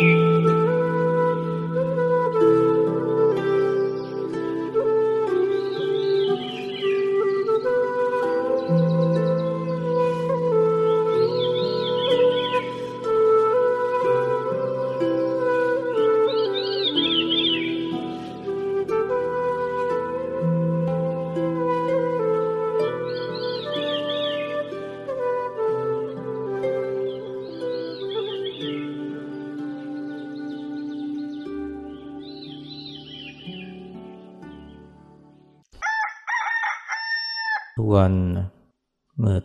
ทุ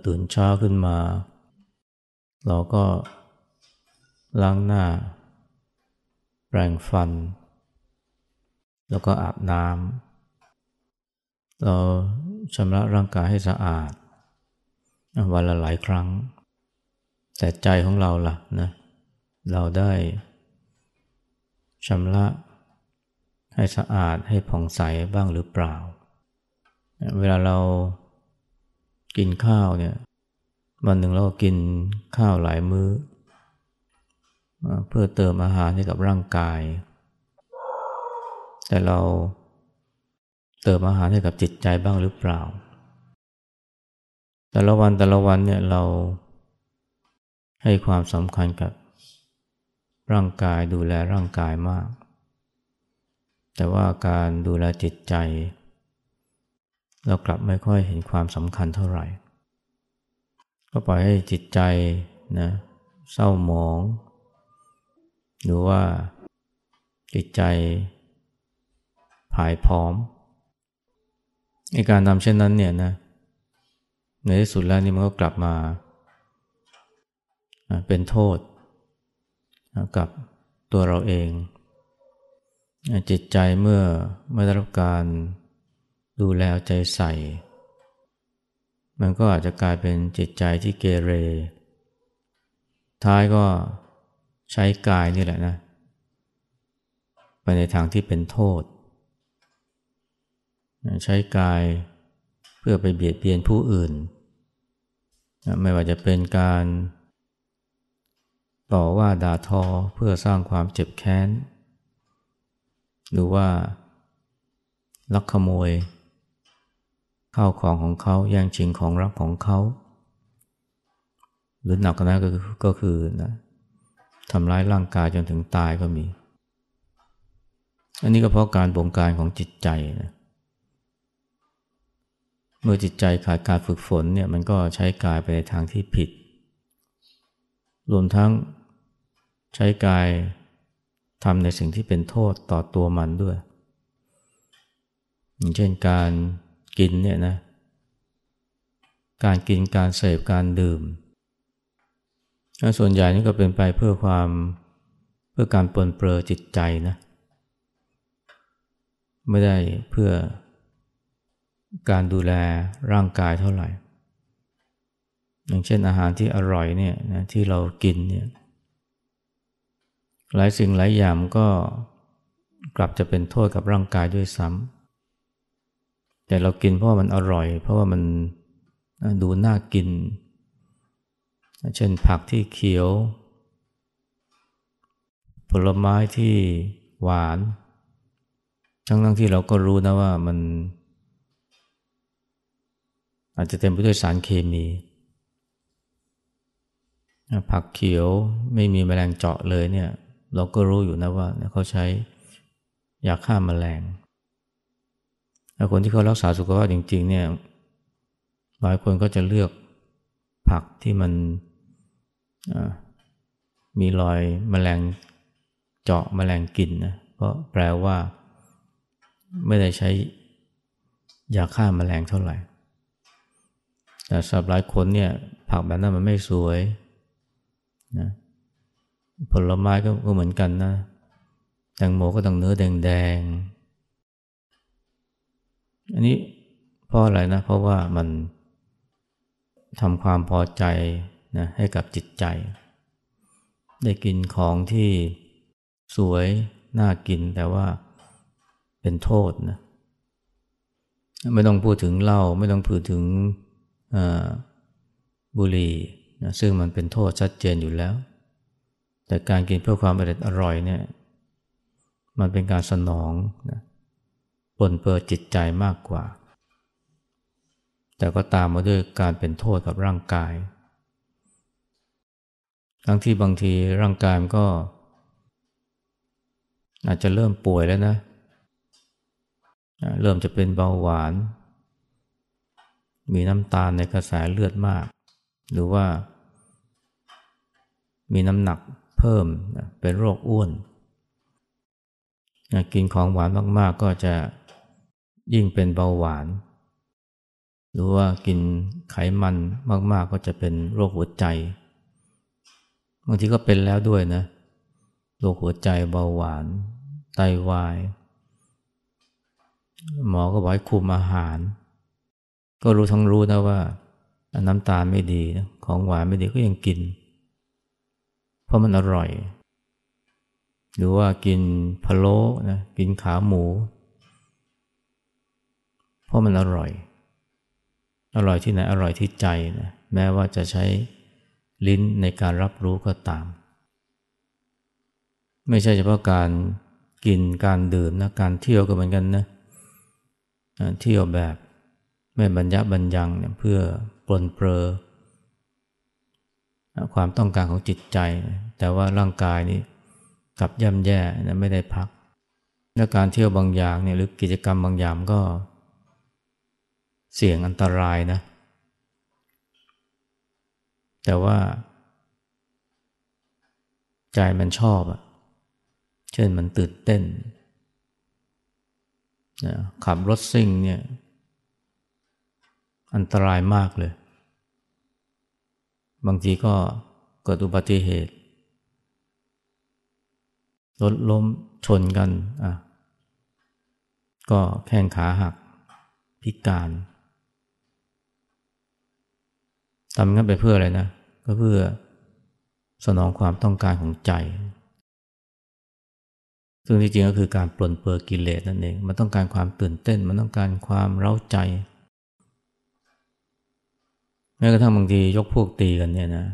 ตื่นเช้าขึ้นมา เราก็ล้างหน้า แปรงฟัน แล้วก็อาบน้ำเราชำระร่างกายให้สะอาด วันละหลายครั้ง แต่ใจของเราล่ะนะเราได้ชำระให้สะอาดให้ผ่องใสบ้างหรือเปล่า เวลาเรา กินข้าวเนี่ยวันหนึ่งเราก็กินข้าวหลายมื้อ เพื่อเติมอาหารให้กับร่างกาย แต่เราเติมอาหารให้กับจิตใจบ้างหรือเปล่า แต่ละวันแต่ละวันเนี่ยเราให้ความสำคัญกับร่างกายดูแลร่างกายมาก แต่ว่าการดูแลจิตใจ เรากลับไม่ค่อยเห็นความสำคัญเท่าไหร่ ก็ปล่อยให้จิตใจนะเศร้าหมอง หรือว่าจิตใจผายพร้อมในการทำเช่นนั้นเนี่ยนะในที่สุดแล้วนี่มันก็กลับมาเป็นโทษกับตัวเราเอง จิตใจเมื่อไม่ได้รับการ ดูแลใจใส่ มันก็อาจจะกลายเป็นจิตใจที่เกเร ท้ายก็ใช้กายนี่แหละนะ ไปในทางที่เป็นโทษ ใช้กายเพื่อไปเบียดเบียนผู้อื่น ไม่ว่าจะเป็นการต่อว่าด่าทอเพื่อสร้างความเจ็บแค้น หรือว่าลักขโมย ข้าวของของเขาแย่งชิงของรักของเขา หรือหนักกว่านั้นก็คือก็คือนะทำร้ายร่างกายจนถึงตายก็มี อันนี้ก็เพราะการบงการของจิตใจนะเมื่อจิตใจขาดการฝึกฝนเนี่ยมันก็ใช้กายไปในทางที่ผิด รวมทั้งใช้กายทำในสิ่งที่เป็นโทษต่อตัวมันด้วย อย่างเช่นการ กินเนี่ยนะ การกินการเสพการดื่ม ส่วนใหญ่นี่ก็เป็นไปเพื่อความเพื่อการปลนเปลือจิตใจนะ ไม่ได้เพื่อการดูแลร่างกายเท่าไหร่ อย่างเช่นอาหารที่อร่อยเนี่ยนะที่เรากินเนี่ยหลายสิ่งหลายอย่างก็กลับจะเป็นโทษกับร่างกายด้วยซ้ำ แต่เรากินเพราะมันอร่อย เพราะว่ามันดูน่ากิน เช่นผักที่เขียว ผลไม้ที่หวาน ทั้งทั้งที่เราก็รู้นะว่ามัน อาจจะเต็มไปด้วยสารเคมี ผักเขียวไม่มีแมลงเจาะเลยเนี่ย เราก็รู้อยู่นะว่าเขาใช้ยาฆ่ามาแมลง คนที่เขารักษาสุขภาพจริง ๆ เนี่ยหลายคนก็จะเลือกผักที่มันมีรอยมแมลงเจาะมแมลงกินนะเพราะแปลว่าไม่ได้ใช้ยาฆ่ามาแมลงเท่าไหร่ แต่สำหรับหลายคนเนี่ยผักแบบนั้นมันไม่สวยนะผลไม้ก็เหมือนกันนะ แตงโมก็ต้องเนื้อแดงๆ อันนี้เพราะอะไรนะ เพราะว่ามันทำความพอใจนะให้กับจิตใจ ได้กินของที่สวยน่ากินแต่ว่าเป็นโทษนะไม่ต้องพูดถึงเหล้าไม่ต้องพูดถึงบุหรี่นะซึ่งมันเป็นโทษชัดเจนอยู่แล้ว แต่การกินเพื่อความอร่อยอร่อยเนี่ย มันเป็นการสนองนะ ปนเปื้อจิตใจมากกว่า แต่ก็ตามมาด้วยการเป็นโทษกับร่างกาย ทั้งที่บางทีร่างกายมันก็ อาจจะเริ่มป่วยแล้วนะ เริ่มจะเป็นเบาหวาน มีน้ำตาลในกระแสเลือดมาก หรือว่ามีน้ำหนักเพิ่มเป็นโรคอ้วน กินของหวานมาก ๆ ก็จะ ยิ่งเป็นเบาหวาน หรือว่ากินไขมันมาก ๆ ก็จะเป็นโรคหัวใจบางทีก็เป็นแล้วด้วยนะโรคหัวใจเบาหวาน ไตาวาย หมอก็บอกให้คุมอาหาร ก็รู้ทั้งรู้นะว่า น้ำตาลไม่ดีของหวานไม่ดีก็ยังกิน เพราะมันอร่อย หรือว่ากินพะโล้นะกินขาหมู ราะมันอร่อย อร่อยที่ไหนอร่อยที่ใจนะแม้ว่าจะใช้ลิ้นในการรับรู้ก็ตาม ไม่ใช่เฉพาะการกินการดื่มนะการเที่ยวก็เหมือนกันนะเที่ยวแบบไม่บรรยะบรรยังเนี่ยเพื่อปลนเปลอความต้องการของจิตใจ แต่ว่าร่างกายนี่กลับย่ำแย่นะไม่ได้พักและการเที่ยวบางอย่างเนี่ยหรือกิจกรรมบางอย่างก็ เสี่ยงอันตรายนะ แต่ว่า ใจมันชอบอะเช่นมันตื่นเต้นนะขับรถซิ่งเนี่ย อันตรายมากเลย บางทีก็เกิดอุบัติเหตุรถล้มชนกันอะก็แข้งขาหักพิการ ทำงั้นไปเพื่ออะไรนะก็เพื่อสนองความต้องการของใจ ซึ่งที่จริงก็คือการปลนเปลือกิเลสนั่นเอง มันต้องการความตื่นเต้น มันต้องการความเร้าใจ แม้กระทั่งบางทียกพวกตีกันเนี่ยนะ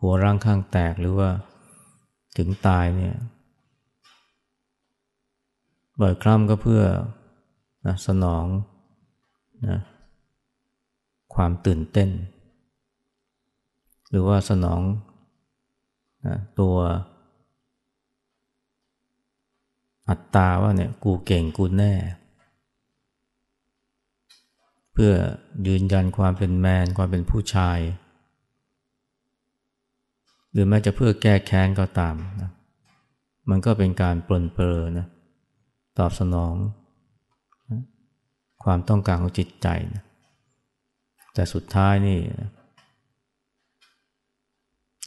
หัวร่างข้างแตกหรือว่าถึงตายเนี่ยบ่อยครั้งก็เพื่อนะสนองนะความตื่นเต้น หรือว่าสนองนะตัวอัตตาว่าเนี่ยกูเก่งกูแน่ เพื่อยืนยันความเป็นแมนความเป็นผู้ชาย หรือแม้จะเพื่อแก้แค้นก็ตามนะมันก็เป็นการปลนเปลอนะตอบสนองความต้องการของจิตใจนะแต่สุดท้ายนี่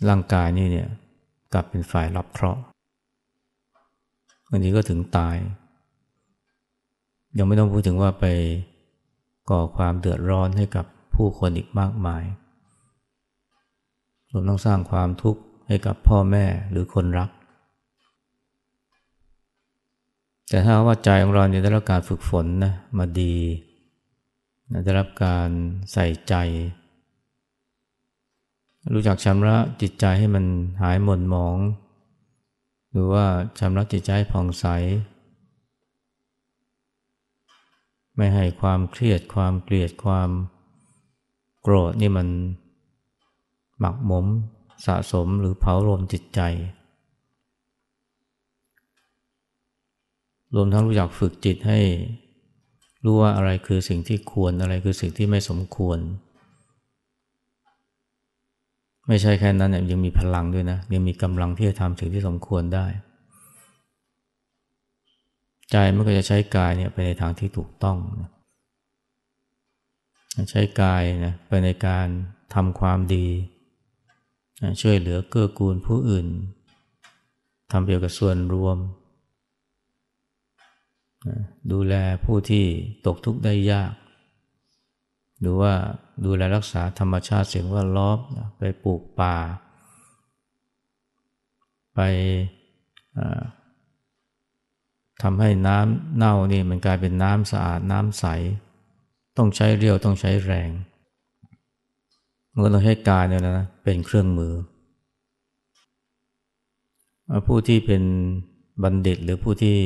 ร่างกายนี่เนี่ยกลับเป็นฝ่ายรับเคราะห์บางทีก็ถึงตาย ยังไม่ต้องพูดถึงว่าไปก่อความเดือดร้อนให้กับผู้คนอีกมากมายรวมต้งสร้างความทุกข์ให้กับพ่อแม่หรือคนรัก แต่ถ้าว่าใจของเราเนี่ยได้รับการฝึกฝนนะมาดี ได้รับการใส่ใจ รู้จักชำระจิตใจให้มันหายหม่นหมอง หรือว่าชำระจิตใจผ่องใส ไม่ให้ความเครียดความเกลียดความโกรธนี่มันหมักหมมสะสมหรือเผารมจิตใจ รวมทั้งรู้จักฝึกจิตให้รู้ว่าอะไรคือสิ่งที่ควรอะไรคือสิ่งที่ไม่สมควร ไม่ใช่แค่นั้นเนี่ยยังมีพลังด้วยนะ ยังมีกำลังที่จะทำสิ่งที่สมควรได้ ใจมันก็จะใช้กายเนี่ยไปในทางที่ถูกต้องนะใช้กายนะไปในการทำความดีช่วยเหลือเกื้อกูลผู้อื่นทำเกี่ยวกับส่วนรวมดูแลผู้ที่ตกทุกข์ได้ยาก หรือว่า ดูแลรักษาธรรมชาติสิ่งว่าล้อมไปปลูกป่า ไปทำให้น้ำเน่านี่มันกลายเป็นน้ำสะอาดน้ำใส ต้องใช้เรียวต้องใช้แรงมันก็ต้องใช้กายเนี่ยนะเป็นเครื่องมือ ผู้ที่เป็นบัณฑิตหรือผู้ที่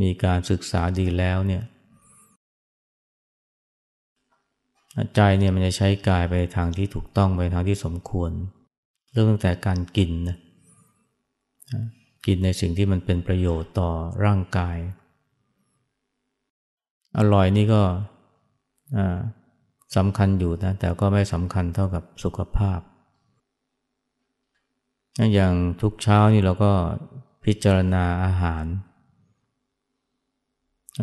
มีการศึกษาดีแล้วเนี่ย ใจเนี่ยมันจะใช้กายไปทางที่ถูกต้องไปทางที่สมควร เริ่มตั้งแต่การกินนะกินในสิ่งที่มันเป็นประโยชน์ต่อร่างกาย อร่อยนี่ก็สำคัญอยู่นะแต่ก็ไม่สำคัญเท่ากับสุขภาพ อย่างทุกเช้านี่เราก็พิจารณาอาหาร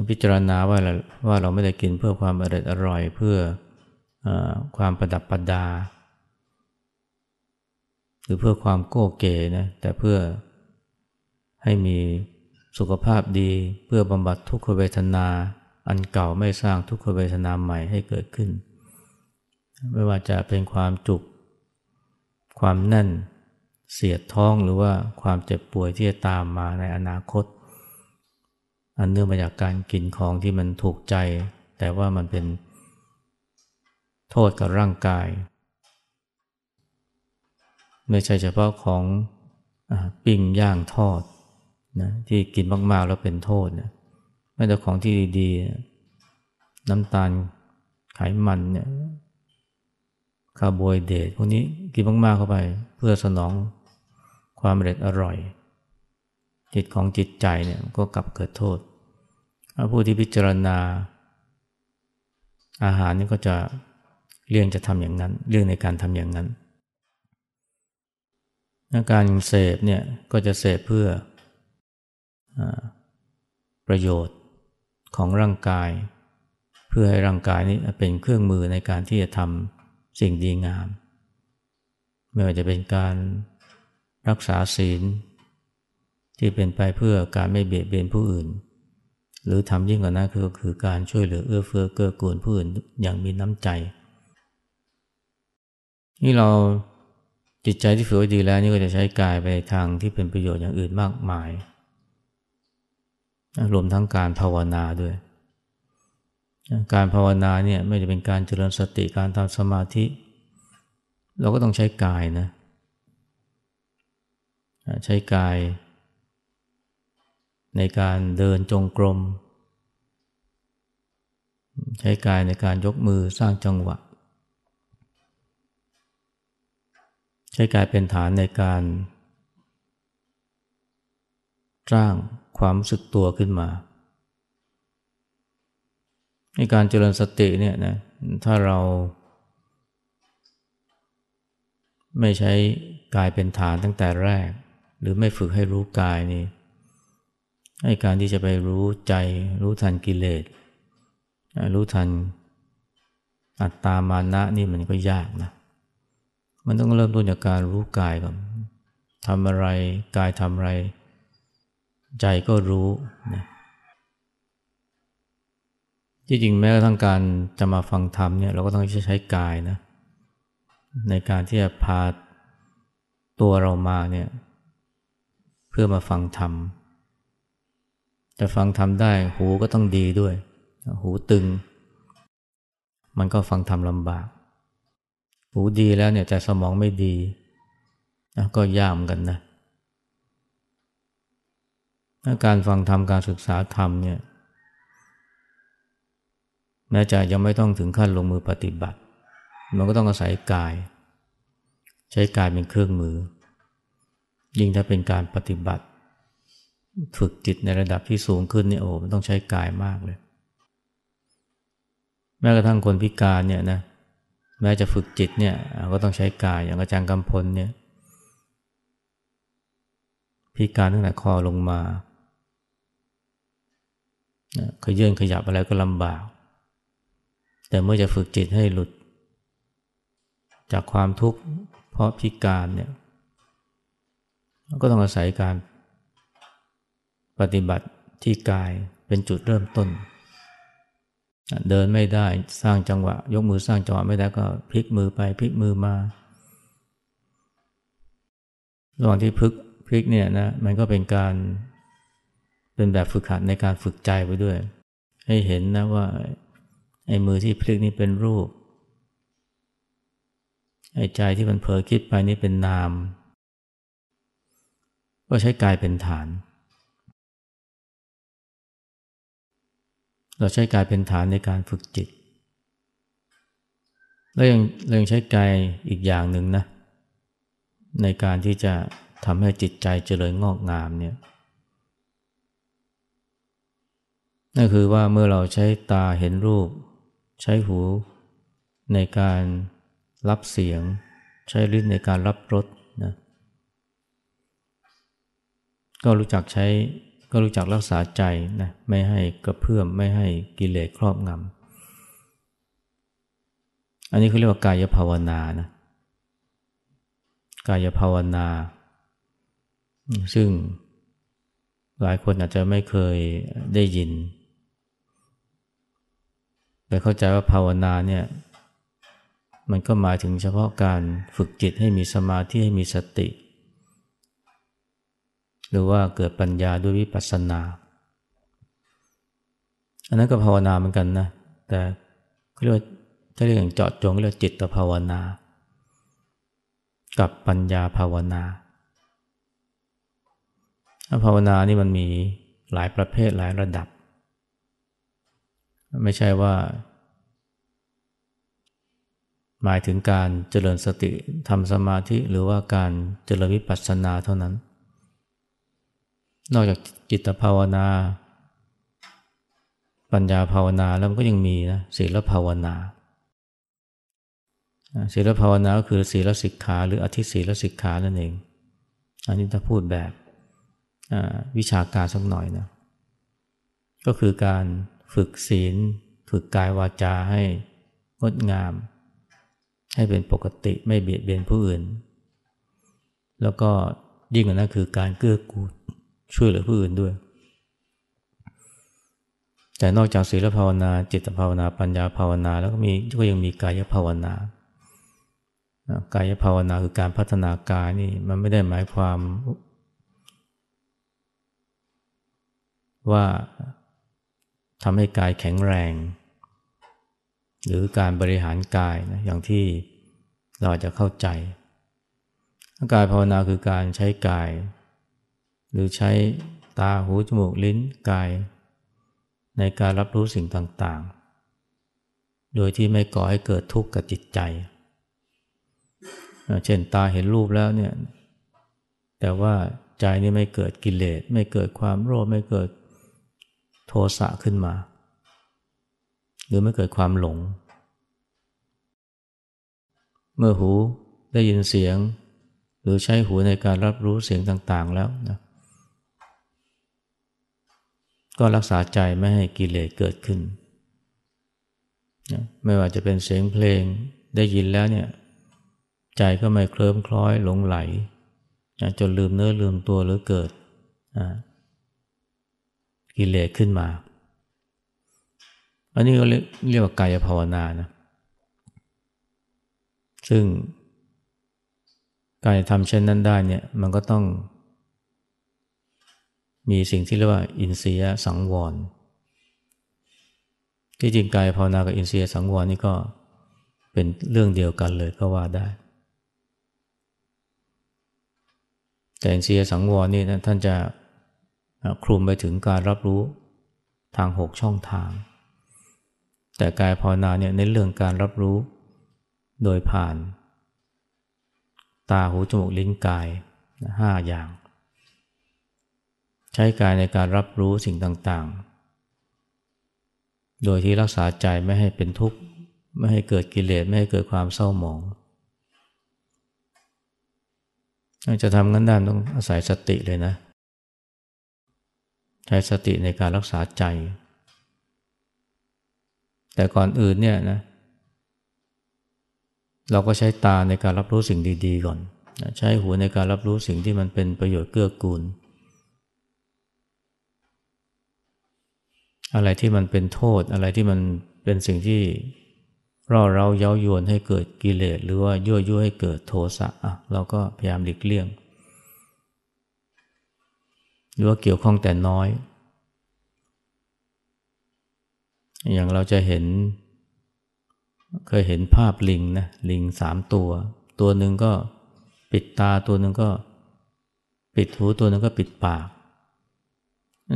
พิจารณาว่าเราว่าเราไม่ได้กินเพื่อความอร่อยอร่อยเพื่อ ความประดับประดา หรือเพื่อความโก้เก๋นะแต่เพื่อให้มีสุขภาพดีเพื่อบำบัดทุกขเวทนา อันเก่าไม่สร้างทุกขเวทนาใหม่ให้เกิดขึ้น ไม่ว่าจะเป็นความจุก ความแน่น เสียดท้องหรือว่าความเจ็บป่วยที่จะตามมาในอนาคต อันเนื่องมาจากการกินของที่มันถูกใจ แต่ว่ามันเป็น โทษกับร่างกาย ไม่ใช่เฉพาะของปิ้งย่างทอดนะที่กินมากๆแล้วเป็นโทษนะไม่แต่ของที่ดีๆ น้ำตาลไขมันเนี่ยคาร์โบไฮเดรตพวกนี้กินมากๆเข้าไป เพื่อสนองความเร็ดอร่อย จิตของจิตใจเนี่ยก็กลับเกิดโทษ ผู้ที่พิจารณา อาหารนี่ก็จะ เรื่องจะทำอย่างนั้นเรื่องในการทำอย่างนั้น การเสพเนี่ยก็จะเสพเพื่อประโยชน์ของร่างกาย เพื่อให้ร่างกายนี้เป็นเครื่องมือในการที่จะทำสิ่งดีงาม ไม่ว่าจะเป็นการรักษาศีล ที่เป็นไปเพื่อการไม่เบียดเบียนผู้อื่น หรือทำยิ่งกว่านั้นคือคือการช่วยเหลือเอื้อเฟื้อเกื้อกูลผู้อื่นอย่างมีน้ำใจ นี่เราจิตใจที่ฝึกไว้ดีแล้วนี่ก็จะใช้กายไปทางที่เป็นประโยชน์อย่างอื่นมากมาย รวมทั้งการภาวนาด้วย การภาวนาเนี่ยไม่จะเป็นการเจริญสติการทำสมาธิ เราก็ต้องใช้กายนะ ใช้กาย ในการเดินจงกรม ใช้กายในการยกมือสร้างจังหวะ ใช้กายเป็นฐานในการ สร้างความรู้สึกตัวขึ้นมา ในการเจริญสติเนี่ยนะถ้าเราไม่ใช้กายเป็นฐานตั้งแต่แรก หรือไม่ฝึกให้รู้กายนี่ให้การที่จะไปรู้ใจ รู้ทันกิเลสรู้ทันอัตตามานะนี่มันก็ยากนะ มันต้องเริ่มต้นจากการรู้กายก่อนทำอะไรกายทำอะไร ใจก็รู้นะที่จริงแม้กระทั่งการจะมาฟังธรรมเนี่ยเราก็ต้องใช้กายนะในการที่จะพาตัวเรามาเนี่ยเพื่อมาฟังธรรมจะฟังธรรมได้หูก็ต้องดีด้วย หูตึง มันก็ฟังธรรมลำบาก หูดีแล้วเนี่ยแต่สมองไม่ดีนะก็ยามกันนะการฟังธรรมการศึกษาธรรมเนี่ยแม้จะยังไม่ต้องถึงขั้นลงมือปฏิบัติ มันก็ต้องอาศัยกาย ใช้กายเป็นเครื่องมือ ยิ่งถ้าเป็นการปฏิบัติ ฝึกจิตในระดับที่สูงขึ้นเนี่ยโอ้มันต้องใช้กายมากเลย แม้กระทั่งคนพิการเนี่ยนะ แม้จะฝึกจิตเนี่ยก็ต้องใช้กายอย่างอาจารย์กำพลเนี่ยพิการตั้งแต่คอลงมาขยื่นขยับอะไรก็ลำบาก แต่เมื่อจะฝึกจิตให้หลุด จากความทุกข์เพราะพิการเนี่ยก็ต้องอาศัยการปฏิบัติที่กายเป็นจุดเริ่มต้น เดินไม่ได้สร้างจังหวะ ยกมือสร้างจังหวะไม่ได้ก็พลิกมือไปพลิกมือมาระหว่างที่พลิกพลิกเนี่ยนะมันก็เป็นการเป็นแบบฝึกหัดในการฝึกใจไปด้วย ให้เห็นนะว่าไอ้มือที่พลิกนี่เป็นรูปไอ้ใจที่มันเผลอคิดไปนี่เป็นนาม ก็ใช้กายเป็นฐาน เราใช้กายเป็นฐานในการฝึกจิต แล้วยังเรายังใช้กายอีกอย่างหนึ่งนะ ในการที่จะทำให้จิตใจเจริญงอกงามเนี่ยนั่นคือว่าเมื่อเราใช้ตาเห็นรูป ใช้หู ในการรับเสียง ใช้ลิ้นในการรับรสนะก็รู้จักใช้ ก็รู้จักรักษาใจนะไม่ให้กระเพื่อมไม่ให้กิเลสครอบงำอันนี้เขาเรียกว่ากายภาวนานะกายภาวนา ซึ่งหลายคนอาจจะไม่เคยได้ยินไปเข้าใจว่าภาวนาเนี่ยมันก็หมายถึงเฉพาะการฝึกจิตให้มีสมาธิให้มีสติ หรือว่าเกิดปัญญาด้วยวิปัสสนา อันนั้นก็ภาวนาเหมือนกันนะ แต่เรียกว่าถ้าเรียกอย่างเจาะจงเรียกจิตภาวนา กับปัญญาภาวนาภาวนานี่มันมีหลายประเภทหลายระดับ ไม่ใช่ว่า หมายถึงการเจริญสติทำสมาธิหรือว่าการเจริญวิปัสสนาเท่านั้น นอกจากจิตภาวนา ปัญญาภาวนาแล้วมันก็ยังมีนะศีลภาวนาศีลภาวนาก็คือศีลสิกขาหรืออธิศีลสิกขานั่นเอง อันนี้ถ้าพูดแบบวิชาการสักหน่อยนะก็คือการฝึกศีล ฝึกกายวาจาให้งดงาม ให้เป็นปกติไม่เบียดเบียนผู้อื่น แล้วก็ยิ่งกว่านั้นคือการเกื้อกูล ช่วยเหลือผู้อื่นด้วย แต่นอกจากศีลภาวนา จิตภาวนา ปัญญาภาวนา แล้วก็มีก็ยังมีกายภาวนากายภาวนาคือการพัฒนากายนี่มันไม่ได้หมายความว่าทำให้กายแข็งแรง หรือการบริหารกายนะอย่างที่เราจะเข้าใจ กายภาวนาคือการใช้กาย หรือใช้ตาหูจมูกลิ้นกาย ในการรับรู้สิ่งต่างๆ โดยที่ไม่ก่อให้เกิดทุกข์กับจิตใจ เช่นตาเห็นรูปแล้วเนี่ยแต่ว่าใจนี่ไม่เกิดกิเลสไม่เกิดความโลภไม่เกิดโทสะขึ้นมา หรือไม่เกิดความหลง เมื่อหูได้ยินเสียง หรือใช้หูในการรับรู้เสียงต่างๆแล้วนะ ก็รักษาใจไม่ให้กิเลสเกิดขึ้นนะไม่ว่าจะเป็นเสียงเพลงได้ยินแล้วเนี่ยใจก็ไม่เคลิ้มคล้อยหลงไหลจนลืมเนื้อลืมตัวหรือเกิดกิเลสขึ้นมา อันนี้ก็เรียกว่ากายภาวนานะ ซึ่งการทำเช่นนั้นได้เนี่ยมันก็ต้อง มีสิ่งที่เรียกว่าอินทรียสังวร ที่จริงกายภาวนากับอินทรียสังวรนี่ก็เป็นเรื่องเดียวกันเลยก็ว่าได้ แต่อินทรียสังวรนี่ท่านจะคลุมไปถึงการรับรู้ทางหกช่องทาง แต่กายภาวนาเนี่ยในเรื่องการรับรู้โดยผ่าน ตาหูจมูกลิ้นกายห้าอย่าง ใช้กายในการรับรู้สิ่งต่างๆ โดยที่รักษาใจไม่ให้เป็นทุกข์ ไม่ให้เกิดกิเลส ไม่ให้เกิดความเศร้าหมองจะทำงั้นได้ต้องอาศัยสติเลยนะ ใช้สติในการรักษาใจ แต่ก่อนอื่นเนี่ยนะ เราก็ใช้ตาในการรับรู้สิ่งดี ๆ ก่อน ใช้หูในการรับรู้สิ่งที่มันเป็นประโยชน์เกื้อกูล อะไรที่มันเป็นโทษ อะไรที่มันเป็นสิ่งที่ร่อเราเย้ายวนให้เกิดกิเลสหรือว่ายั่วยุให้เกิดโทสะอะเราก็พยายามหลีกเลี่ยง หรือว่าเกี่ยวข้องแต่น้อย อย่างเราจะเห็น เคยเห็นภาพลิงนะลิงสามตัว ตัวหนึ่งก็ปิดตาตัวหนึ่งก็ปิดหูตัวหนึ่งก็ปิดปาก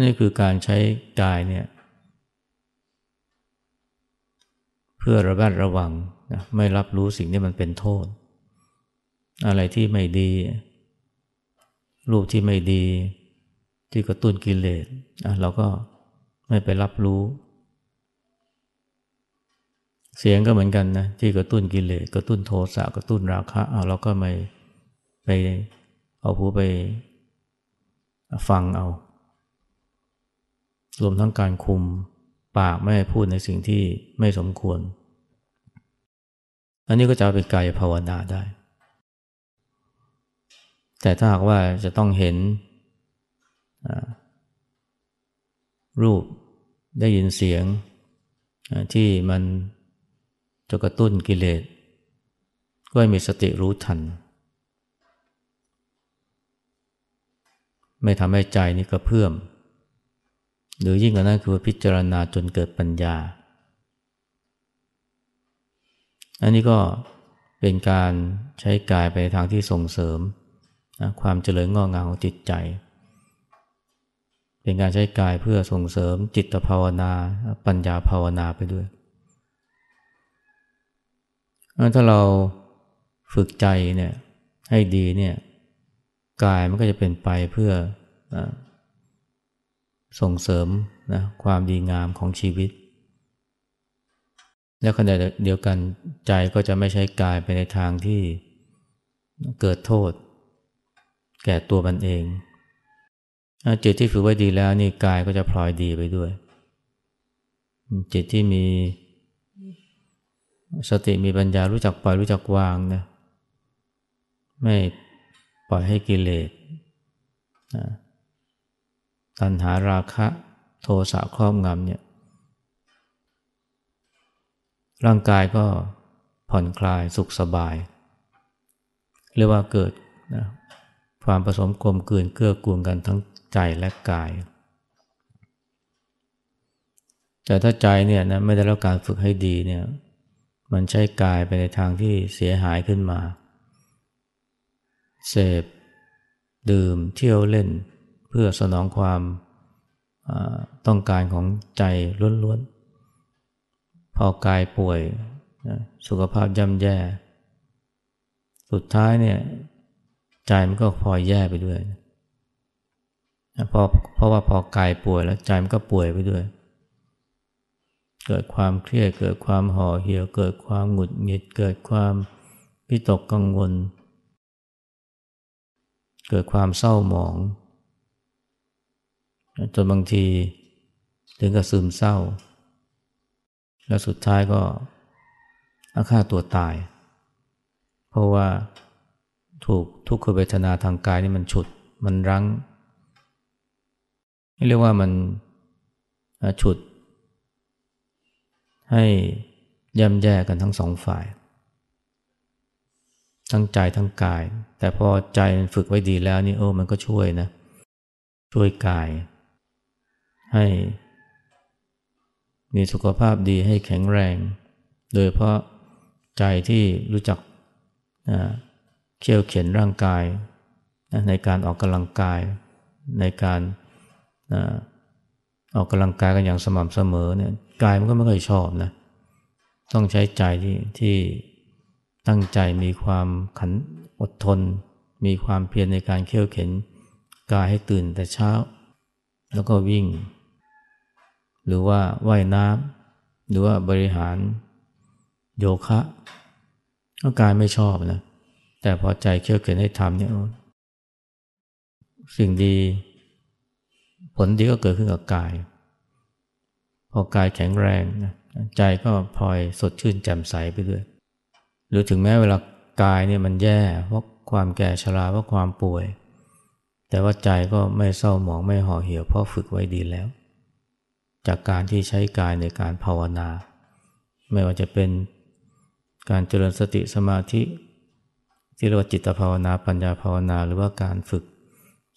นี่คือการใช้กายเนี่ย เพื่อระแวดระวังนะไม่รับรู้สิ่งที่มันเป็นโทษ อะไรที่ไม่ดี รูปที่ไม่ดี ที่กระตุ้นกิเลสเราก็ไม่ไปรับรู้ เสียงก็เหมือนกันนะที่กระตุ้นกิเลสกระตุ้นโทสะกระตุ้นราคะเอาเราก็ไม่ไปเอาหูไปฟังเอา รวมทั้งการคุม ปากไม่พูดในสิ่งที่ไม่สมควร อันนี้ก็จะเป็นกายภาวนาได้ แต่ถ้าหากว่าจะต้องเห็นรูปได้ยินเสียงที่มันจะกระตุ้นกิเลสก็ให้มีสติรู้ทัน ไม่ทำให้ใจนี้กระเพื่อม หรือยิ่งกว่านั้นคือพิจารณาจนเกิดปัญญา อันนี้ก็เป็นการใช้กายไปทางที่ส่งเสริมนะความเจริญงอกงามของจิตใจ เป็นการใช้กายเพื่อส่งเสริมจิตภาวนาปัญญาภาวนาไปด้วย ถ้าเราฝึกใจเนี่ยให้ดีเนี่ยกายมันก็จะเป็นไปเพื่อ ส่งเสริมนะความดีงามของชีวิต แล้วขณะเดียวกันใจก็จะไม่ใช้กายไปในทางที่เกิดโทษ แก่ตัวมันเองจิตที่ฝึกไว้ดีแล้วนี่กายก็จะพลอยดีไปด้วย จิตที่มีสติมีปัญญารู้จักปล่อยรู้จักวางนะไม่ปล่อยให้กิเลส ตัณหาราคะโทสะครอบงำเนี่ยร่างกายก็ผ่อนคลายสุขสบาย เรียกว่าเกิดนะความผสมกลมกลืนเกื้อกูลกันทั้งใจและกาย แต่ถ้าใจเนี่ยนะไม่ได้รับการฝึกให้ดีเนี่ยมันใช้กายไปในทางที่เสียหายขึ้นมา เสพ ดื่ม เที่ยวเล่น เพื่อสนองความต้องการของใจล้วนๆ พอกายป่วยสุขภาพย่ำแย่ สุดท้ายเนี่ยใจมันก็พลอยแย่ไปด้วยเพราะเพราะว่าพอกายป่วยแล้วใจมันก็ป่วยไปด้วย เกิดความเครียดเกิดความห่อเหี่ยว เกิดความหงุดหงิด เกิดความพิตกกังวล เกิดความเศร้าหมอง จนบางทีถึงกับซึมเศร้า แล้วสุดท้ายก็อาฆาตตัวตาย เพราะว่าถูกทุกขเวทนาทางกายนี่มันฉุด มันรั้งเรียกว่ามันฉุด ให้ย่ำแย่กันทั้งสองฝ่าย ทั้งใจทั้งกาย แต่พอใจมันฝึกไว้ดีแล้วนี่โอ้มันก็ช่วยนะ ช่วยกาย ให้มีสุขภาพดีให้แข็งแรง โดยเพราะใจที่รู้จักเขี่ยวเข็นร่างกาย ในการออกกำลังกาย ในการออกกำลังกายกันอย่างสม่ำเสมอเนี่ยกายมันก็ไม่เคยชอบนะต้องใช้ใจที่ที่ตั้งใจมีความขันอดทน มีความเพียรในการเขี่ยวเข็นกายให้ตื่นแต่เช้า แล้วก็วิ่ง หรือว่าว่ายน้ำหรือว่าบริหารโยคะก็กายไม่ชอบนะ แต่พอใจเคี่ยวเข็นให้ทำเนี่ยสิ่งดี ผลดีก็เกิดขึ้นกับกาย พอกายแข็งแรงนะใจก็พลอยสดชื่นแจ่มใสไปด้วย หรือถึงแม้เวลากายเนี่ยมันแย่เพราะความแก่ชราเพราะความป่วย แต่ว่าใจก็ไม่เศร้าหมองไม่ห่อเหี่ยวเพราะฝึกไว้ดีแล้ว จากการที่ใช้กายในการภาวนา ไม่ว่าจะเป็นการเจริญสติสมาธิ ที่เรียกว่าจิตภาวนาปัญญาภาวนา หรือว่าการฝึก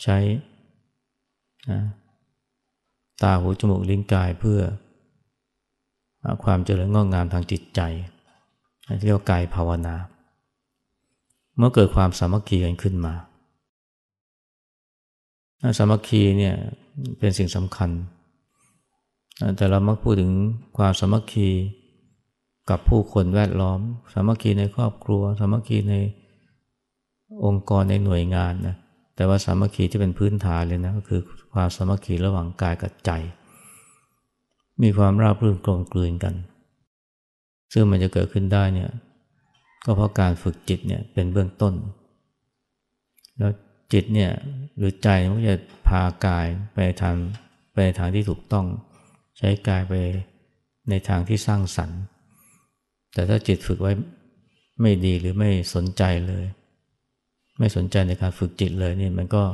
ใช้ตาหูจมูกลิ้นกายเพื่อความเจริญงอกงามทางจิตใจที่เรียกว่ากายภาวนา เมื่อเกิดความสามัคคีกันขึ้นมาสามัคคีเนี่ยเป็นสิ่งสำคัญ แต่เรามักพูดถึงความสามัคคีกับผู้คนแวดล้อม สามัคคีในครอบครัว สามัคคีในองค์กรในหน่วยงานนะแต่ว่าสามัคคีที่เป็นพื้นฐานเลยนะก็คือความสามัคคีระหว่างกายกับใจ มีความราบรื่นกลมกลืนกัน ซึ่งมันจะเกิดขึ้นได้เนี่ยก็เพราะการฝึกจิตเนี่ยเป็นเบื้องต้น แล้วจิตเนี่ยหรือใจมันจะพากายไปทางไปทางที่ถูกต้อง ใช้กายไปในทางที่สร้างสรรค์ แต่ถ้าจิตฝึกไว้ไม่ดีหรือไม่สนใจเลย ไม่สนใจในการฝึกจิตเลยนี่มันก็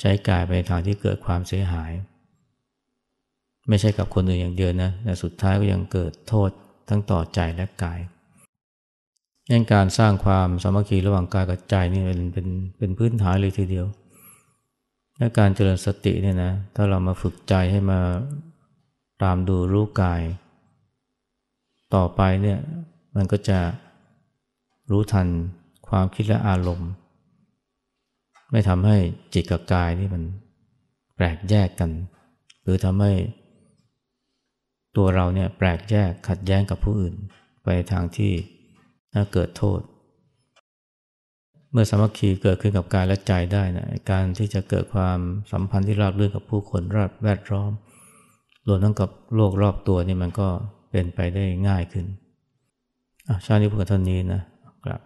ใช้กายไปในทางที่เกิดความเสียหาย ไม่ใช่กับคนอื่นอย่างเดียวนะแต่สุดท้ายก็ยังเกิดโทษทั้งต่อใจและกายยังการสร้างความสามัคคีระหว่างกายกับใจนี่เป็นเป็นเป็นพื้นฐานเลยทีเดียว และการเจริญสติเนี่ยนะ ถ้าเรามาฝึกใจให้มาตามดูรู้กาย ต่อไปเนี่ยมันก็จะรู้ทันความคิดและอารมณ์ ไม่ทำให้จิตกับกายนี่มันแปลกแยกกัน หรือทำให้ตัวเราเนี่ยแปลกแยกขัดแย้งกับผู้อื่น ไปทางที่เกิดโทษ เมื่อสามัคคีเกิดขึ้นกับกายและใจได้นะการที่จะเกิดความสัมพันธ์ที่ราบรื่นกับผู้คนรอบแวดล้อมรวมทั้งกับโลกรอบตัวนี่มันก็เป็นไปได้ง่ายขึ้นชาตินี้พูดกันเท่านี้นะกลับ